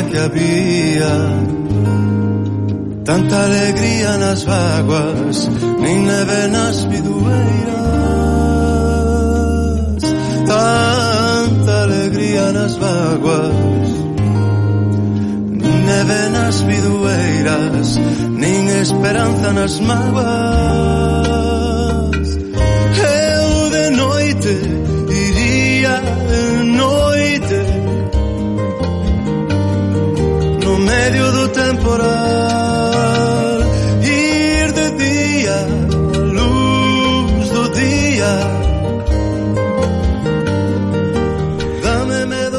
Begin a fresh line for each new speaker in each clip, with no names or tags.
alegría que había Tanta alegría nas vaguas Nin neve nas bidueiras Tanta alegría nas vaguas Nin neve nas bidueiras Nin esperanza nas maguas.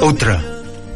Outra.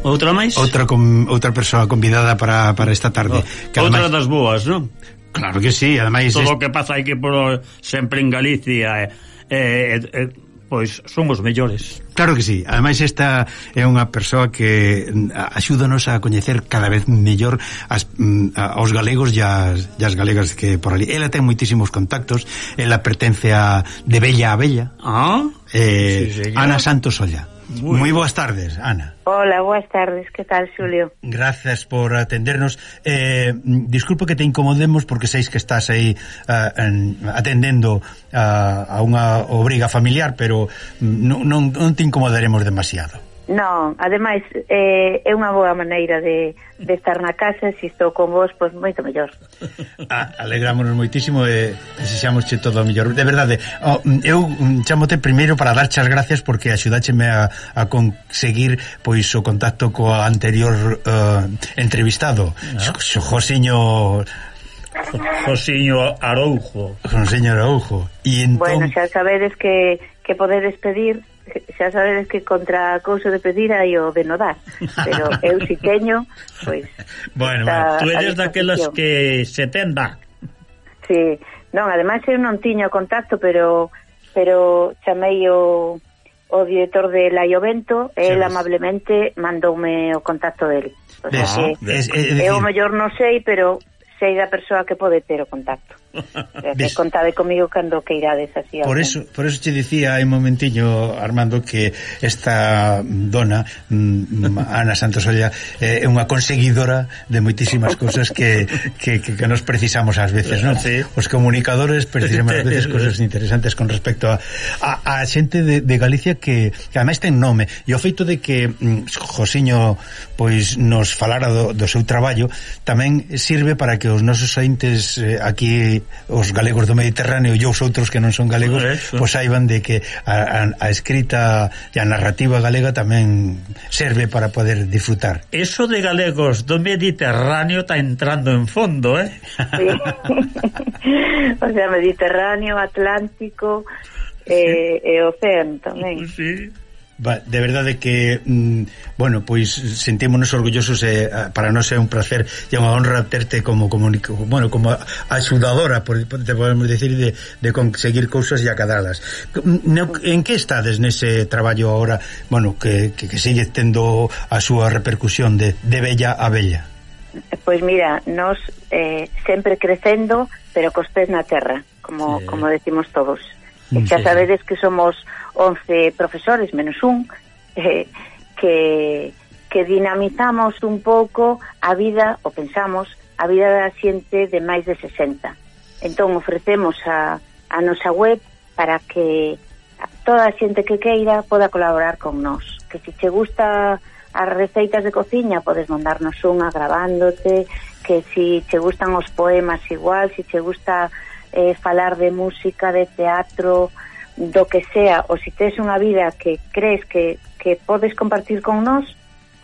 Outra máis?
Outra con outra persoa convidada para, para esta tarde.
Oh, que outra ademais... das boas, non?
Claro que sí, ademais...
Todo o que pasa aí que por, sempre en Galicia... Eh, eh, eh, eh, pois somos mellores.
Claro que sí. Ademais esta é unha persoa que mm, axúdanos a coñecer cada vez mellor as, mm, a, aos galegos e as, e as galegas que por ali. Ela ten moitísimos contactos, ela pertence a de Bella a Bella.
Ah,
eh, sí. Ana Santos Olla. Muy, Muy boas tardes, Ana.
Hola, boas tardes, que tal, Xulio?
Gracias por atendernos. Eh, disculpo que te incomodemos porque seis que estás aí uh, en, atendendo uh, a unha obriga familiar, pero mm, non, non, non te incomodaremos demasiado.
Non, ademais eh, é unha boa maneira de, de estar na casa se estou con vos, pois moito mellor.
Ah, Alegrámonos moitísimo e eh, desexamos che todo o mellor. De verdade, oh, eu mm, chamote primeiro para darche as gracias porque axudácheme a, a conseguir pois o contacto co anterior uh, entrevistado. Ah. Josiño
Josiño Araujo
Josiño Araujo
e entón... Bueno, xa sabedes que, que podedes pedir xa sabedes que contra a cousa de pedir hai o de no dar pero eu si teño pois
bueno, bueno tú eres daquelas que se tenda.
sí, non, ademais eu non tiño contacto pero pero chamei o o director de La Iovento e él amablemente mandoume o contacto del o sea ah, que, es, es, eu o mellor non sei pero sei da persoa que pode ter o contacto. Eh, Ves. Contade comigo cando que irades así.
Por eso, por eso te dicía hai momentiño, Armando, que esta dona, mm, Ana Santos Olla, eh, é eh, unha conseguidora de moitísimas cousas que, que, que, que nos precisamos ás veces, non? Sí. Os comunicadores precisamos ás veces cousas interesantes con respecto a, a, a xente de, de Galicia que, que ademais ten nome. E o feito de que mm, Josiño pois nos falara do, do seu traballo tamén sirve para que os nosos aintes eh, aquí os galegos do Mediterráneo e os outros que non son galegos pois saiban de que a, a, a escrita e a narrativa galega tamén serve para poder disfrutar.
Eso de galegos do Mediterráneo está entrando en fondo, eh?
Sí. o sea, Mediterráneo, Atlántico, sí. eh, e Océano tamén.
Sí. Va, de verdade que mm, bueno, pois sentímonos orgullosos e eh, para nós é un placer e unha honra terte como comunico, bueno, como axudadora, por te podemos decir de, de conseguir cousas e acadalas. En que estades nese traballo agora, bueno, que, que, que sigue tendo a súa repercusión de, de bella a bella?
Pois mira, nós eh, sempre crecendo, pero cos pés na terra, como, sí. como decimos todos. Mm, e xa sabedes que somos 11 profesores menos un eh, que, que dinamizamos un pouco a vida, o pensamos, a vida da xente de máis de 60. Entón ofrecemos a, a nosa web para que toda a xente que queira poda colaborar con nós. Que se che gusta as receitas de cociña, podes mandarnos unha grabándote, que si che gustan os poemas igual, si che gusta eh, falar de música, de teatro, do que sea, ou se tes unha vida que crees que, que podes compartir con nós,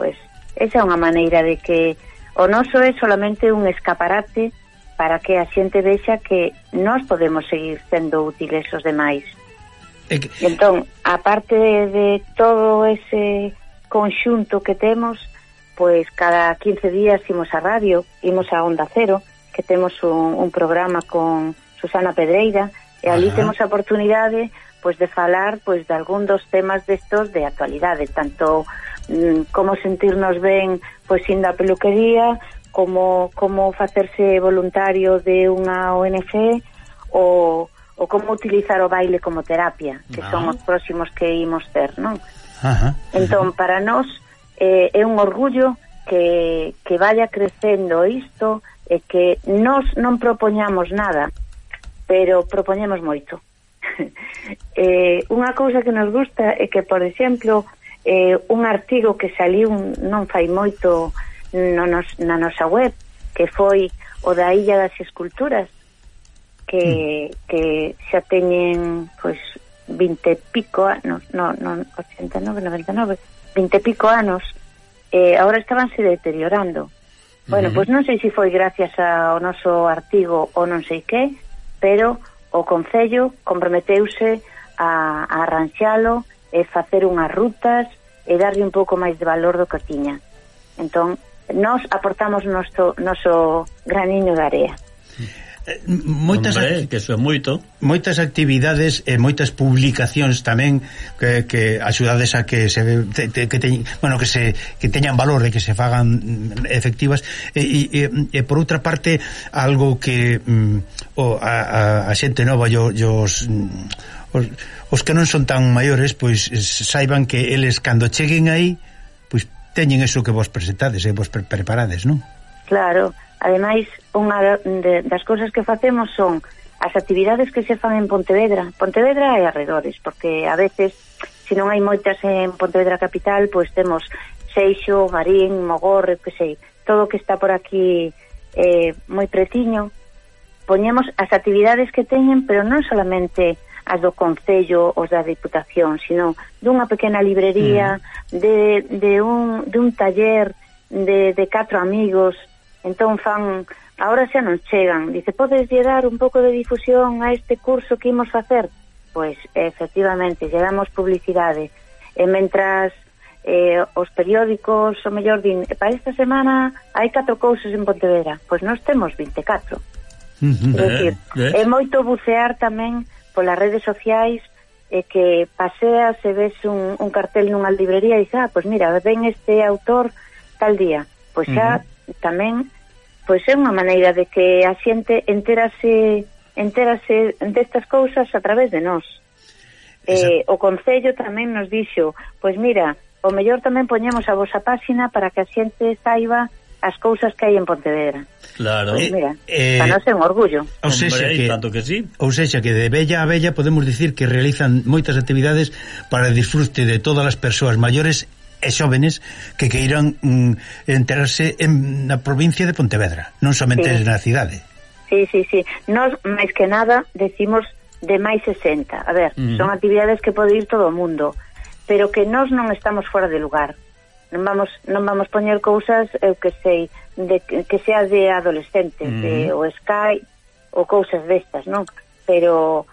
pois esa é unha maneira de que o noso é solamente un escaparate para que a xente vexa que nós podemos seguir sendo útiles os demais. E que... Entón, aparte de, de todo ese conxunto que temos, pois cada 15 días imos a radio, imos a Onda Cero, que temos un, un programa con Susana Pedreira, e ali Ajá. temos a oportunidade pois de falar pois de algún dos temas destos de actualidade, tanto mm, como sentirnos ben pois indo a peluquería, como como facerse voluntario de unha ONG ou o como utilizar o baile como terapia, que ah. son os próximos que imos ter, non? Ajá. Entón, para nós eh, é un orgullo que, que vaya crecendo isto e que nós non propoñamos nada, pero propoñemos moito. eh, unha cousa que nos gusta é que, por exemplo, eh, un artigo que saliu non fai moito no nos, na nosa web, que foi o da Illa das Esculturas, que, mm. que xa teñen pois, 20 pico anos, no, no, 89, 99, 20 pico anos, eh, ahora estabanse deteriorando. Bueno, uh -huh. pois non sei se foi gracias ao noso artigo ou non sei que, pero o Concello comprometeuse a, a arranxalo e facer unhas rutas e darlle un pouco máis de valor do que tiña. Entón, nós aportamos noso, noso graniño de area
moitas
Hombre, que eso é moito.
Moitas actividades e moitas publicacións tamén que, que axudades a que se que, que teñ, bueno, que se que teñan valor de que se fagan mm, efectivas e, e, e por outra parte algo que mm, o a, a, a xente nova yo, yo os, mm, os os que non son tan maiores pois saiban que eles cando cheguen aí pois teñen eso que vos presentades e vos pre preparades, non?
Claro, ademais unha de, das cousas que facemos son as actividades que se fan en Pontevedra, Pontevedra e arredores, porque a veces, se non hai moitas en Pontevedra capital, pois temos Seixo, Marín, Mogorre, que sei, todo o que está por aquí eh, moi pretiño, poñemos as actividades que teñen, pero non solamente as do Concello ou da Diputación, sino dunha pequena librería, mm. de, de, un, de un taller de, de catro amigos, entón fan Ahora xa non chegan. Dice, podes lle dar un pouco de difusión a este curso que imos facer? Pois, efectivamente, lle damos publicidade. E mentras eh, os periódicos, o mellor din, para esta semana hai catro cousas en Pontevedra. Pois nós temos 24. Uh -huh. É, dicir, é moito bucear tamén polas redes sociais e que paseas e ves un, un cartel nunha librería e dices, ah, pois mira, ven este autor tal día. Pois xa uh -huh. tamén pois é unha maneira de que a xente enterase enterase destas cousas a través de nós. Eh, o Concello tamén nos dixo, pois mira, o mellor tamén poñemos a vosa páxina para que a xente saiba as cousas que hai en Pontevedra.
Claro.
Pois eh, mira, eh, para nós é un orgullo.
Ou seja,
que, tanto que sí.
ou seja, que de bella a bella podemos dicir que realizan moitas actividades para disfrute de todas as persoas maiores e xóvenes que queiran mm, enterarse en, na provincia de Pontevedra, non somente sí. na cidade.
Sí, sí, sí. Nos, máis que nada, decimos de máis 60. A ver, mm. son actividades que pode ir todo o mundo, pero que nós non estamos fora de lugar. Non vamos non vamos poñer cousas, eu que sei, de que sea de adolescentes, mm. de, o Sky ou cousas destas, non? Pero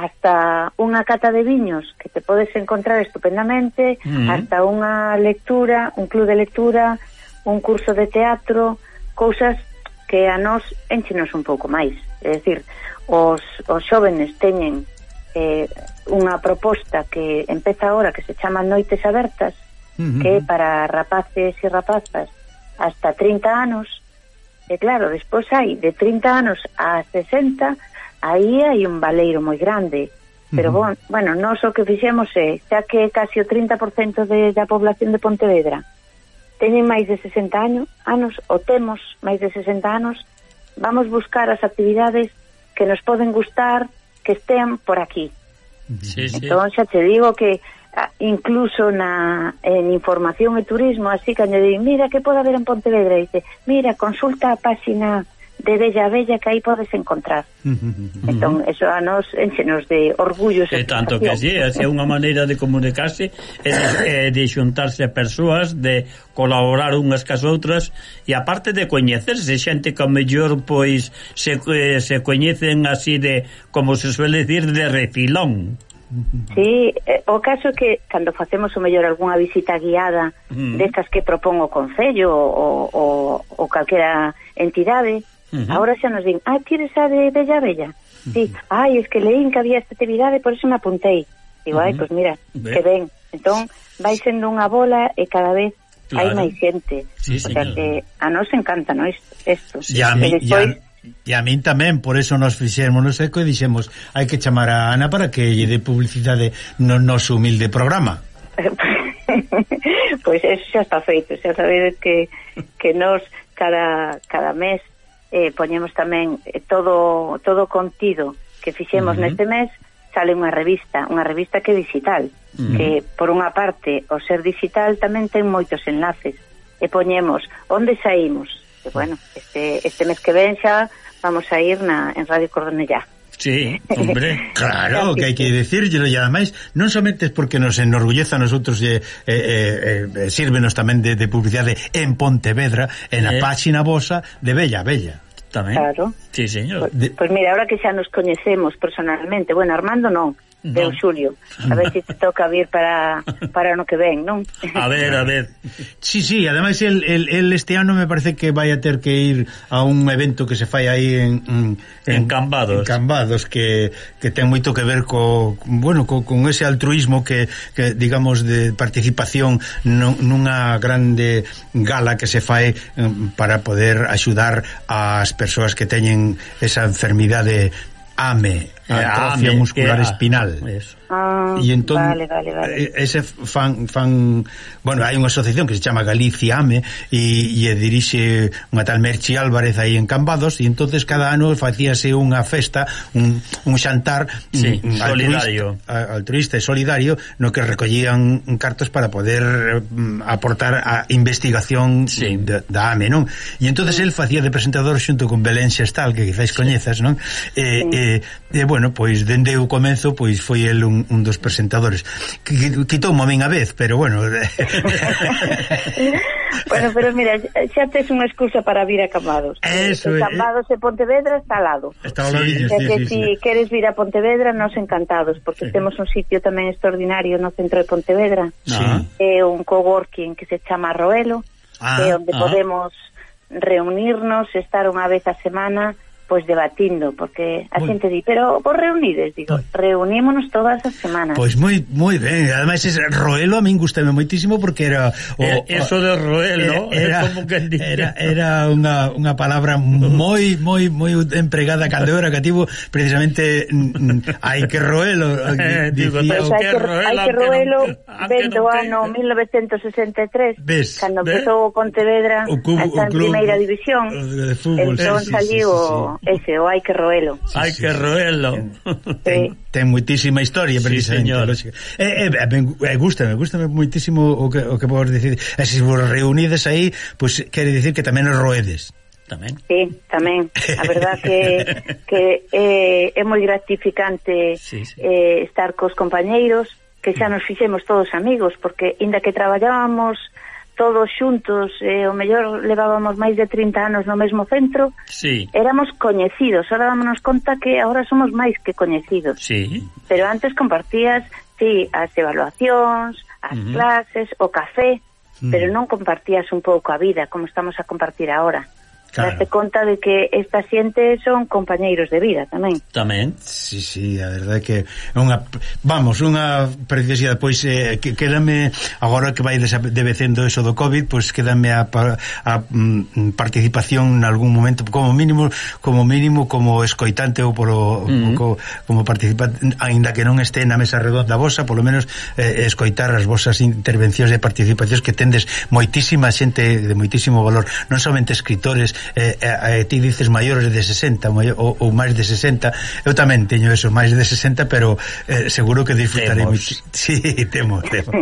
hasta unha cata de viños que te podes encontrar estupendamente, mm -hmm. hasta unha lectura, un club de lectura, un curso de teatro, cousas que a nós enchenos un pouco máis. É dicir, os, os xóvenes teñen eh, unha proposta que empeza agora que se chama Noites Abertas, uh -huh. que é para rapaces e rapazas hasta 30 anos, e claro, despois hai de 30 anos a 60 aí hai un valeiro moi grande. Pero, uh -huh. bon, bueno, nós o que fixemos é, xa que casi o 30% de, da población de Pontevedra teñen máis de 60 anos, anos ou temos máis de 60 anos, vamos buscar as actividades que nos poden gustar que estean por aquí. Sí, entón, xa te digo que ah, incluso na en información e turismo, así que añadí, mira que pode haber en Pontevedra, e dice, mira, consulta a página de bella bella que aí podes encontrar. Entón, eso a nos enxenos de orgullo.
E tanto que así, é unha maneira de comunicarse e de, de xuntarse persoas, de colaborar unhas cas outras e aparte de coñecerse xente que ao mellor pois se, eh, se coñecen así de como se suele decir de refilón.
Sí, eh, o caso é que cando facemos o mellor algunha visita guiada mm. destas que propón o Concello ou, ou, ou calquera entidade, Uh -huh. Ahora xa nos din, ah, tires a de Bella Bella? Ti, sí. ai, es que leín que había esta actividade, por eso me apuntei. Digo, uh -huh. ai, pois pues mira, ben. que ben. Entón, vai sendo unha bola e cada vez claro. hai máis xente. Sí, o sea que a nos encanta, non? Isto,
Sí, E a, mí, despois, E a min tamén, por eso nos fixemos no seco e dixemos, hai que chamar a Ana para que lle dé publicidade no noso humilde programa.
pois pues eso xa está feito, xa sabedes que, que nos cada, cada mes eh, poñemos tamén eh, todo todo contido que fixemos uh -huh. neste mes sale unha revista, unha revista que é digital, uh -huh. que por unha parte, o ser digital tamén ten moitos enlaces. E poñemos onde saímos. E bueno, este este mes que ven xa vamos a ir na en Radio Cordonellá
Sí, hombre,
claro, que hai que dicirlo e ademais non somente é porque nos enorgulleza a nosotros e eh, eh, eh, sírvenos tamén de, de publicidade en Pontevedra, en a eh. páxina vosa de Bella Bella.
Tamén.
Claro.
Sí, señor.
Pois pues, pues mira, ahora que xa nos coñecemos personalmente, bueno, Armando non, no. en xulio. A ver se si te toca vir para, para ano que ven, non?
A ver, a ver.
Sí, sí, ademais el, el, el este ano me parece que vai a ter que ir a un evento que se fai aí en, en,
en Cambados.
En Cambados, que, que ten moito que ver co, bueno, co, con ese altruismo que, que digamos, de participación nunha grande gala que se fai para poder axudar ás persoas que teñen esa enfermidade AME, Ah, eh, a atrofia muscular espinal.
Eso. Ah,
e entón
vale, vale, vale.
Eh, ese fan fan, bueno, hai unha asociación que se chama Galicia AME e, e eh, dirixe unha tal Merchi Álvarez aí en Cambados e entonces cada ano facíase unha festa, un, un xantar
sí, un, solidario,
altruista, altruista e solidario no que recollían cartos para poder mm, aportar a investigación sí. da, da AME, non? E entonces el facía de presentador xunto con Belén Xestal, que quizáis sí. coñezas, non? Eh, sí. eh, eh, bueno, bueno, pois dende o comenzo pois foi el un, un dos presentadores. quitou a min a vez, pero bueno.
bueno, pero mira, xa tes unha excusa para vir a Camados.
Eso
é. Camados e Pontevedra está al lado.
Está ao lado, sí,
sí, sí, Si sí. queres vir a Pontevedra, nos encantados, porque sí. temos un sitio tamén extraordinario no centro de Pontevedra.
Sí.
É un coworking que se chama Roelo, ah, é onde ah. podemos reunirnos, estar unha vez a semana pois debatindo, porque a moi... xente di, pero vos reunides, digo, Ay. reunímonos todas as semanas.
Pois moi moi ben, ademais ese Roelo a min gustame moitísimo porque era
o eh, eso de Roelo,
era, era como que era era unha, unha palabra moi moi moi empregada cando era cativo, precisamente mm, eh, pois hai que Roelo,
digo,
pues hai que, Roelo, hai que Roelo ben do ano 1963,
ves,
cando empezou o Pontevedra,
o, cubo,
primeira división,
de fútbol,
entón
sí,
saliu
sí, sí, sí
ese, o hai que roelo.
Sí, hai sí. que roelo.
Ten, ten moitísima historia, precisamente.
Sí, eh,
eh, eh, eh gustame, gustame moitísimo o que, o que vos dicir. E se vos reunides aí, pois pues, quere dicir que tamén os roedes
tamén.
Sí, tamén. A verdad que, que eh, é moi gratificante sí, sí. Eh, estar cos compañeiros, que xa nos fixemos todos amigos, porque inda que traballábamos todos xuntos, eh, o mellor levábamos máis de 30 anos no mesmo centro,
sí.
éramos coñecidos, ahora dámonos conta que ahora somos máis que coñecidos.
Sí.
Pero antes compartías, sí, as evaluacións, as uh -huh. clases, o café, uh -huh. pero non compartías un pouco a vida, como estamos a compartir ahora. Claro. Darse conta de que esta xente son compañeiros de vida tamén.
Tamén.
Sí, sí, a verdade é que é unha vamos, unha preciosidade, pois eh, que quédame agora que vai debecendo eso do COVID, pois quédame a, a, mm, participación en algún momento como mínimo, como mínimo como escoitante ou polo mm -hmm. co, como participante, aínda que non este na mesa redonda vosa, polo menos eh, escoitar as vosas intervencións de participacións que tendes moitísima xente de moitísimo valor, non somente escritores Eh, eh, eh, ti dices maiores de 60 maior, ou, ou máis de 60 eu tamén teño eso, máis de 60 pero eh, seguro que disfrutarei temos. Sí, temos, temo.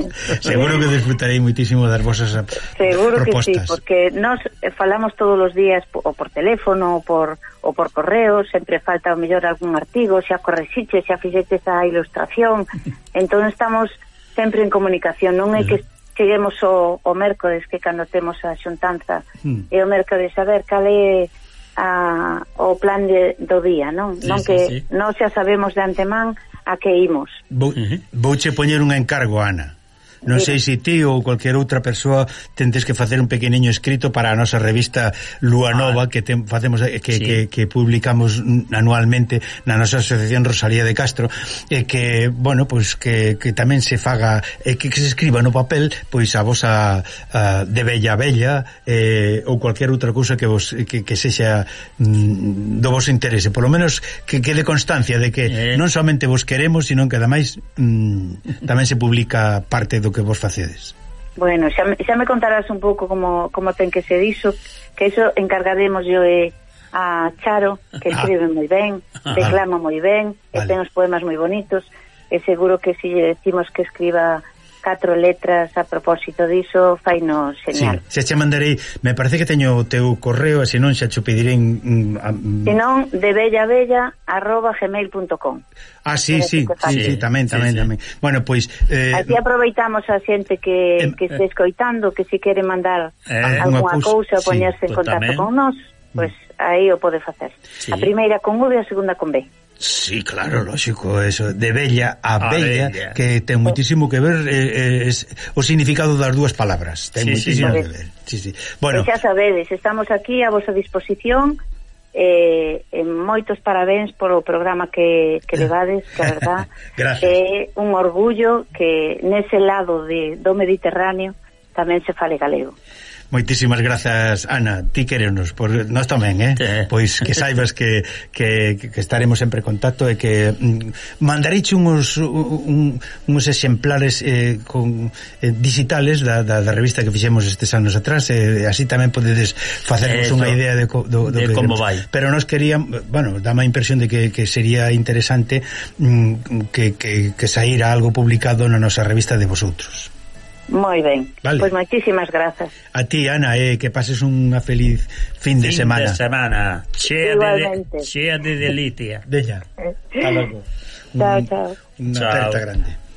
seguro que disfrutarei muitísimo das vosas
seguro
propostas.
que sí, porque nos eh, falamos todos os días ou por teléfono ou por, ou por correo sempre falta o mellor algún artigo xa correxiche, xa fixeche esa ilustración entón estamos sempre en comunicación non é que cheguemos o, o mércores que cando temos a xuntanza mm. e o mércores a ver cal é a, o plan de, do día, non?
Sí,
non
sí,
que
sí.
non xa sabemos de antemán a que imos.
Vou, uh -huh. Vouche poñer un encargo, Ana. Non sei se ti ou cualquier outra persoa tentes que facer un pequeniño escrito para a nosa revista Lua ah. Nova ah, que ten, facemos eh, que, sí. que, que publicamos anualmente na nosa asociación Rosalía de Castro e que, bueno, pois pues, que, que tamén se faga e que, que se escriba no papel pois a vosa a, de bella bella eh, ou cualquier outra cousa que vos que, que sexa mm, do vos interese, polo menos que quede constancia de que eh. non somente vos queremos, sino que ademais mm, tamén se publica parte do do que vos facedes?
Bueno, xa, xa me contarás un pouco como, como ten que ser iso, que iso encargaremos yo e a Charo, que escribe ah. moi ben, declama moi ben,
vale.
e ten os poemas moi bonitos, e seguro que si lle decimos que escriba catro letras a propósito diso, faino señal.
Sí, se che mandarei, me parece que teño o teu correo, e se non xa che pedirei Mm, a...
Se non, debellabella arroba gmail.com
Ah, sí, sí,
sí,
sí, tamén, tamén,
sí, sí.
tamén. Bueno, pois... Eh...
Así aproveitamos a xente que,
eh,
que eh. este escoitando, que si quere mandar
eh,
alguna cousa,
cousa,
sí, poñerse
en contacto con nós, pois pues, aí o pode facer.
Sí.
A primeira con V e a segunda con B.
Sí, claro, lógico, eso, de bella a,
a
bella,
bella,
que ten muitísimo que ver eh, eh, es, o significado das dúas palabras, ten
sí, muitísimo
sí,
sí.
que ver. Sí, sí. Bueno,
pues xa sabedes, estamos aquí a vosa disposición eh, en moitos parabéns polo programa que, que levades, que a verdad é eh, un orgullo que nese lado de, do Mediterráneo tamén se fale galego.
Moitísimas grazas, Ana. Ti querenos, por nós tamén, eh?
Sí.
Pois que saibas que, que, que estaremos sempre en contacto e que mm, mandariche uns, un, uns exemplares eh, con, eh, digitales da, da, da revista que fixemos estes anos atrás e eh, así tamén podedes facernos unha idea de, co, do, do
de
que
como vai.
Pero nós queríamos, bueno, dame a impresión de que, que sería interesante mm, que, que, que saíra algo publicado na nosa revista de vosotros.
Moi ben.
Vale.
Pois moitísimas grazas.
A ti, Ana, eh, que pases unha feliz fin de
fin
semana.
Fin de semana. Chea
Igualmente.
de, chea de delicia.
Deña. Hasta eh. logo.
Chao, chao.
Unha aperta grande.